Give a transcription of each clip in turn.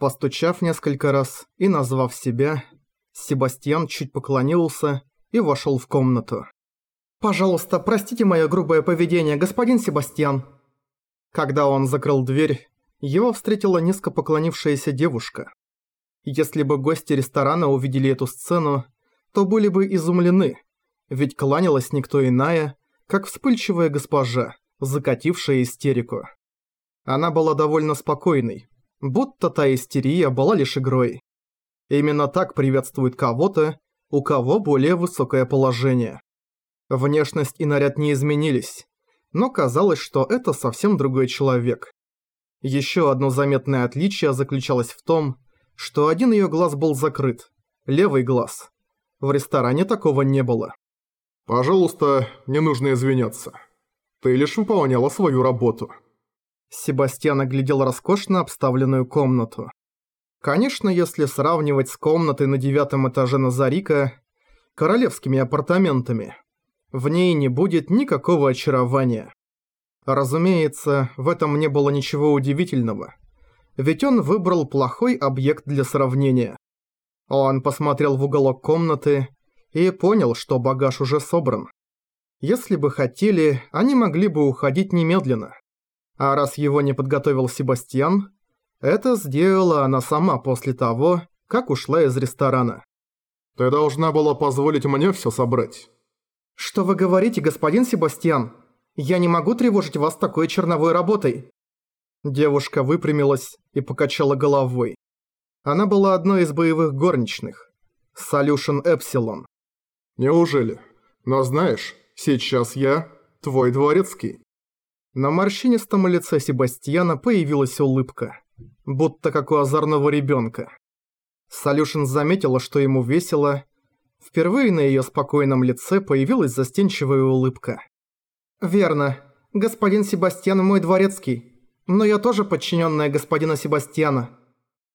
Постучав несколько раз и назвав себя, Себастьян чуть поклонился и вошел в комнату. «Пожалуйста, простите мое грубое поведение, господин Себастьян». Когда он закрыл дверь, его встретила низко поклонившаяся девушка. Если бы гости ресторана увидели эту сцену, то были бы изумлены, ведь кланялась никто иная, как вспыльчивая госпожа, закатившая истерику. Она была довольно спокойной, будто та истерия была лишь игрой. Именно так приветствует кого-то, у кого более высокое положение. Внешность и наряд не изменились, но казалось, что это совсем другой человек. Еще одно заметное отличие заключалось в том, что один ее глаз был закрыт, левый глаз. В ресторане такого не было. «Пожалуйста, не нужно извиняться. Ты лишь выполняла свою работу». Себастьян оглядел роскошно обставленную комнату. Конечно, если сравнивать с комнатой на девятом этаже Назарика, королевскими апартаментами, в ней не будет никакого очарования. Разумеется, в этом не было ничего удивительного, ведь он выбрал плохой объект для сравнения. Он посмотрел в уголок комнаты и понял, что багаж уже собран. Если бы хотели, они могли бы уходить немедленно. А раз его не подготовил Себастьян, это сделала она сама после того, как ушла из ресторана. «Ты должна была позволить мне все собрать». «Что вы говорите, господин Себастьян? Я не могу тревожить вас такой черновой работой». Девушка выпрямилась и покачала головой. Она была одной из боевых горничных. Солюшен Эпсилон. «Неужели? Но знаешь, сейчас я твой дворецкий». На морщинистом лице Себастьяна появилась улыбка, будто как у озорного ребенка. Солюшин заметила, что ему весело. Впервые на ее спокойном лице появилась застенчивая улыбка. «Верно. Господин Себастьян мой дворецкий. Но я тоже подчиненная господина Себастьяна».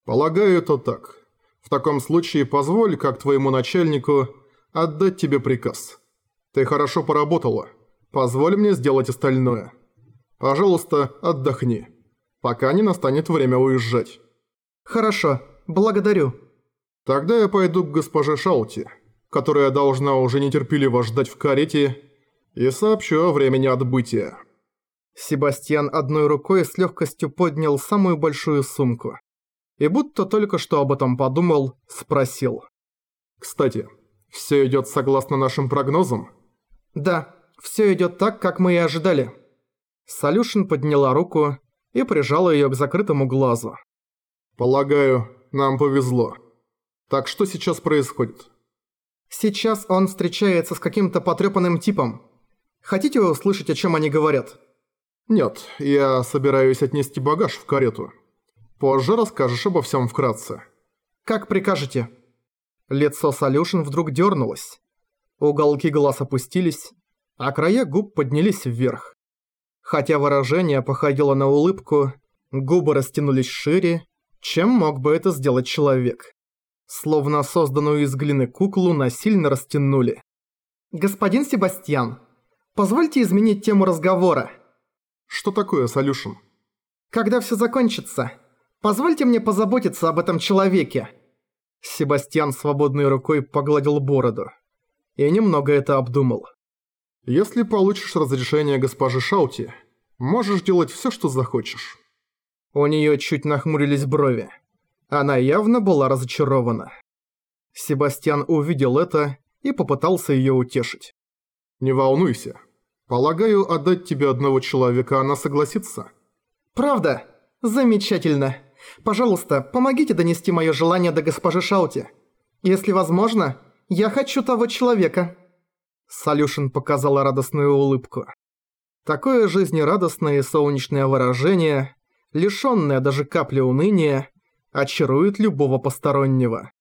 «Полагаю, это так. В таком случае позволь, как твоему начальнику, отдать тебе приказ. Ты хорошо поработала. Позволь мне сделать остальное». Пожалуйста, отдохни, пока не настанет время уезжать». «Хорошо, благодарю». «Тогда я пойду к госпоже Шаути, которая должна уже нетерпеливо ждать в карете, и сообщу о времени отбытия». Себастьян одной рукой с легкостью поднял самую большую сумку. И будто только что об этом подумал, спросил. «Кстати, все идет согласно нашим прогнозам?» «Да, все идет так, как мы и ожидали». Солюшин подняла руку и прижала её к закрытому глазу. «Полагаю, нам повезло. Так что сейчас происходит?» «Сейчас он встречается с каким-то потрёпанным типом. Хотите услышать, о чём они говорят?» «Нет, я собираюсь отнести багаж в карету. Позже расскажешь обо всём вкратце». «Как прикажете». Лицо Солюшин вдруг дёрнулось. Уголки глаз опустились, а края губ поднялись вверх. Хотя выражение походило на улыбку, губы растянулись шире, чем мог бы это сделать человек. Словно созданную из глины куклу насильно растянули. «Господин Себастьян, позвольте изменить тему разговора». «Что такое, Солюшн?» «Когда все закончится, позвольте мне позаботиться об этом человеке». Себастьян свободной рукой погладил бороду. И немного это обдумал. Если получишь разрешение госпожи Шаути, можешь делать все, что захочешь». У нее чуть нахмурились брови. Она явно была разочарована. Себастьян увидел это и попытался ее утешить. «Не волнуйся. Полагаю, отдать тебе одного человека она согласится». «Правда? Замечательно. Пожалуйста, помогите донести мое желание до госпожи Шаути. Если возможно, я хочу того человека». Солюшин показала радостную улыбку. Такое жизнерадостное и солнечное выражение, лишённое даже капли уныния, очарует любого постороннего.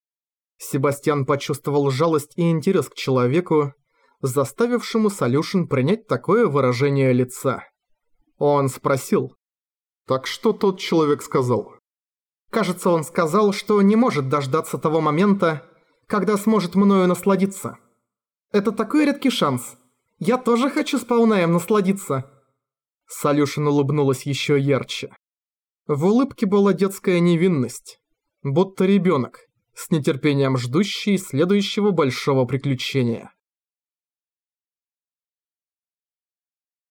Себастьян почувствовал жалость и интерес к человеку, заставившему Солюшин принять такое выражение лица. Он спросил. «Так что тот человек сказал?» «Кажется, он сказал, что не может дождаться того момента, когда сможет мною насладиться». Это такой редкий шанс. Я тоже хочу сполна им насладиться». Солюшин улыбнулась еще ярче. В улыбке была детская невинность, будто ребенок, с нетерпением ждущий следующего большого приключения.